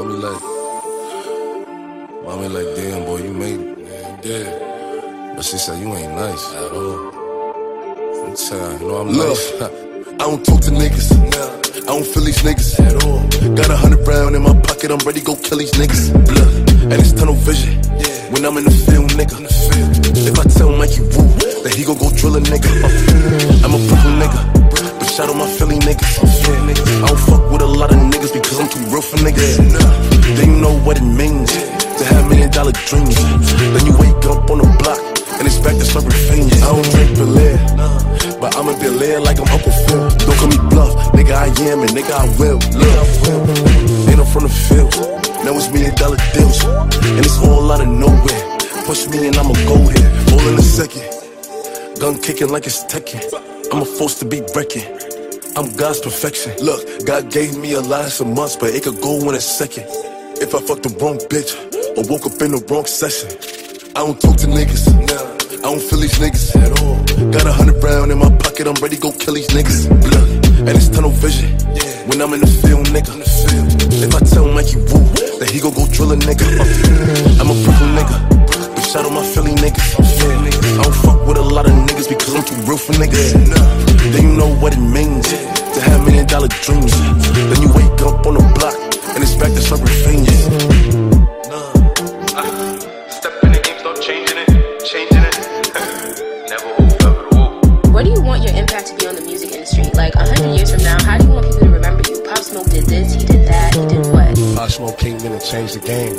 Mommy like, mommy like, damn boy, you made it. Yeah, did. But she said you ain't nice at all. I'm telling you, know I'm Look, nice. I don't talk to niggas. I don't feel these niggas at all. Got a hundred round in my pocket, I'm ready to go kill these niggas. Look, and it's tunnel vision. When I'm in the field, nigga. If I tell Mikey Woo that he gon' go drill a nigga, I'm a Brooklyn nigga. Shout out my Philly niggas. I don't fuck with a lot of niggas because I'm too real for niggas. They know what it means to have million dollar dreams. Then you wake up on the block and it's back to serving fiends. I don't drink Belaire, but I'ma be Belair like I'm Uncle Phil. Don't call me bluff, nigga. I am and nigga I will. Look, ain't I'm from the field. Now it's million dollar deals, and it's all out of nowhere. Push me and I'ma go there. All in a second, gun kicking like it's Tekken. I'm a force to be wrecking. I'm God's perfection. Look, God gave me a lot of months, but it could go in a second. If I fucked the wrong bitch or woke up in the wrong session. I don't talk to niggas. I don't feel these niggas at all. Got a hundred round in my pocket, I'm ready to go kill these niggas. Look, and it's tunnel vision. When I'm in the field, nigga. In the field. If I tell Mikey Woo that he gon' go drill a nigga, I'm a Brooklyn nigga. But shout out my for niggas. Then you know what it means to have million dollar dreams. Then you wake up on the block and it's back to serving fiends. Step in the game, start changing it, changing it. Never hold forever to woo. What do you want your impact to be on the music industry? Like hundred years from now, how do you want people to remember you? Pop Smoke did this, he did that, he did what? Pop Smoke came in and changed the game.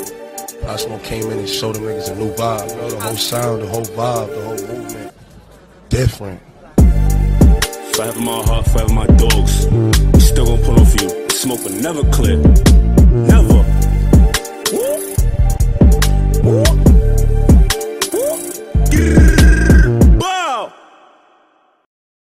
Pop Smoke came in and showed them niggas a new vibe. You know, the whole sound, the whole vibe, the whole movement. Different. Forever my heart, forever my dogs. We still gon' pull off you. Smoke will never clear.